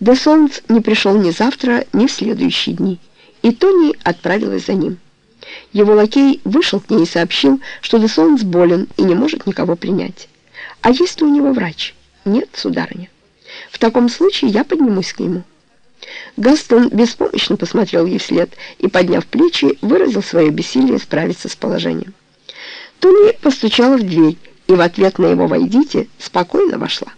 Де Солнц не пришел ни завтра, ни в следующие дни, и Тони отправилась за ним. Его лакей вышел к ней и сообщил, что Де Солнц болен и не может никого принять. «А есть ли у него врач?» «Нет, сударыня». «В таком случае я поднимусь к нему». Гастон беспомощно посмотрел ей вслед и, подняв плечи, выразил свое бессилие справиться с положением. Тони постучала в дверь и в ответ на его «войдите» спокойно вошла.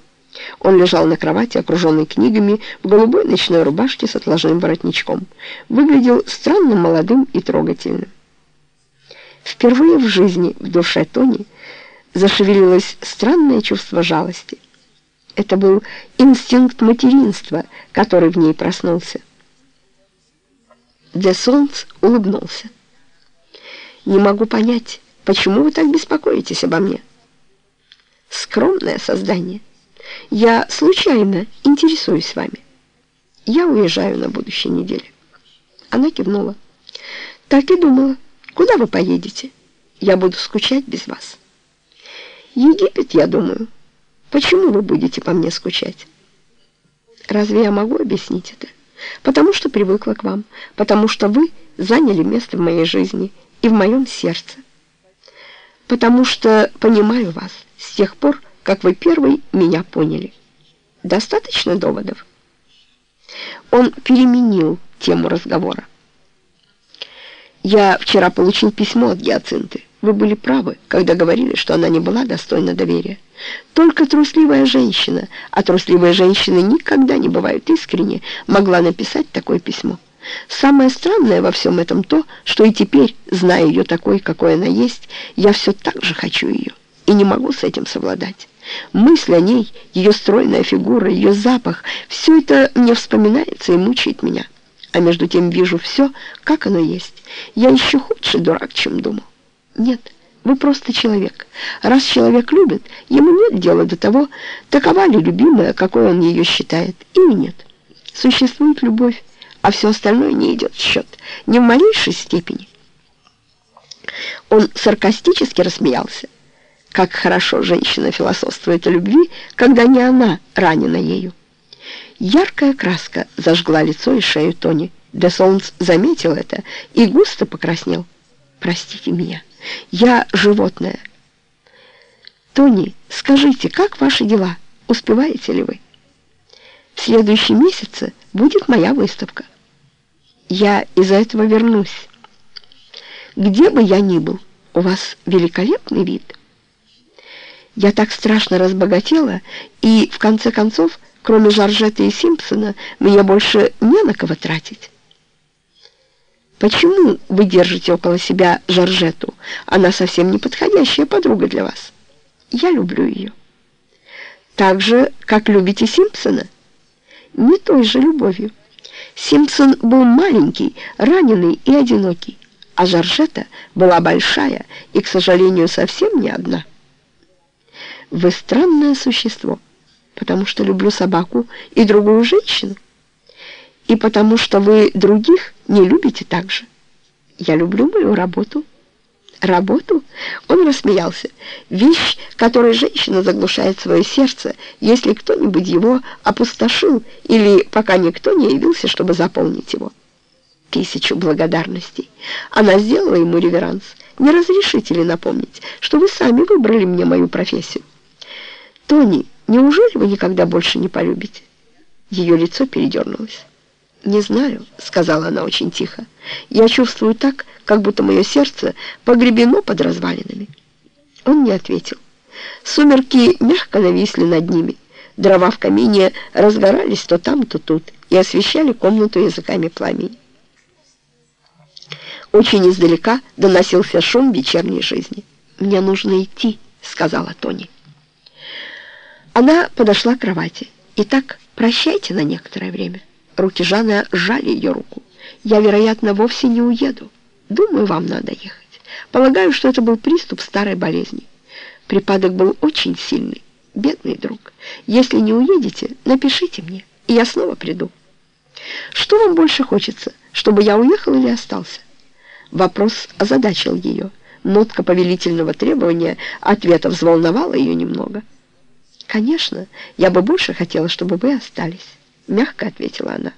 Он лежал на кровати, окруженный книгами, в голубой ночной рубашке с отложным воротничком. Выглядел странным молодым и трогательным. Впервые в жизни в душе Тони зашевелилось странное чувство жалости. Это был инстинкт материнства, который в ней проснулся. Де Солнц улыбнулся. «Не могу понять, почему вы так беспокоитесь обо мне?» «Скромное создание». Я случайно интересуюсь вами. Я уезжаю на будущей неделе. Она кивнула. Так и думала. Куда вы поедете? Я буду скучать без вас. Египет, я думаю. Почему вы будете по мне скучать? Разве я могу объяснить это? Потому что привыкла к вам, потому что вы заняли место в моей жизни и в моем сердце. Потому что понимаю вас с тех пор, как вы первый меня поняли. Достаточно доводов? Он переменил тему разговора. Я вчера получил письмо от Гиацинты. Вы были правы, когда говорили, что она не была достойна доверия. Только трусливая женщина, а трусливые женщины никогда не бывают искренне, могла написать такое письмо. Самое странное во всем этом то, что и теперь, зная ее такой, какой она есть, я все так же хочу ее и не могу с этим совладать. Мысль о ней, ее стройная фигура, ее запах — все это мне вспоминается и мучает меня. А между тем вижу все, как оно есть. Я еще худший дурак, чем думал. Нет, вы просто человек. Раз человек любит, ему нет дела до того, такова ли любимая, какой он ее считает, или нет. Существует любовь, а все остальное не идет в счет, ни в малейшей степени. Он саркастически рассмеялся. Как хорошо женщина философствует о любви, когда не она ранена ею. Яркая краска зажгла лицо и шею Тони. Де Солнц заметил это и густо покраснел. «Простите меня, я животное». «Тони, скажите, как ваши дела? Успеваете ли вы?» «В следующем месяце будет моя выставка. Я из-за этого вернусь. Где бы я ни был, у вас великолепный вид». Я так страшно разбогатела, и, в конце концов, кроме Жоржетты и Симпсона, мне больше не на кого тратить. Почему вы держите около себя Жоржетту? Она совсем не подходящая подруга для вас. Я люблю ее. Так же, как любите Симпсона? Не той же любовью. Симпсон был маленький, раненый и одинокий, а Жоржетта была большая и, к сожалению, совсем не одна. Вы странное существо, потому что люблю собаку и другую женщину, и потому что вы других не любите так же. Я люблю мою работу. Работу? Он рассмеялся. Вещь, которой женщина заглушает свое сердце, если кто-нибудь его опустошил или пока никто не явился, чтобы заполнить его. Тысячу благодарностей. Она сделала ему реверанс. Не разрешите ли напомнить, что вы сами выбрали мне мою профессию? «Тони, неужели вы никогда больше не полюбите?» Ее лицо передернулось. «Не знаю», — сказала она очень тихо. «Я чувствую так, как будто мое сердце погребено под развалинами». Он не ответил. Сумерки мягко нависли над ними. Дрова в камине разгорались то там, то тут и освещали комнату языками пламени. Очень издалека доносился шум вечерней жизни. «Мне нужно идти», — сказала Тони. Она подошла к кровати. «Итак, прощайте на некоторое время». Руки Жанны сжали ее руку. «Я, вероятно, вовсе не уеду. Думаю, вам надо ехать. Полагаю, что это был приступ старой болезни. Припадок был очень сильный. Бедный друг. Если не уедете, напишите мне, и я снова приду». «Что вам больше хочется, чтобы я уехал или остался?» Вопрос озадачил ее. Нотка повелительного требования ответа взволновала ее немного. Конечно, я бы больше хотела, чтобы вы остались. — мягко ответила она.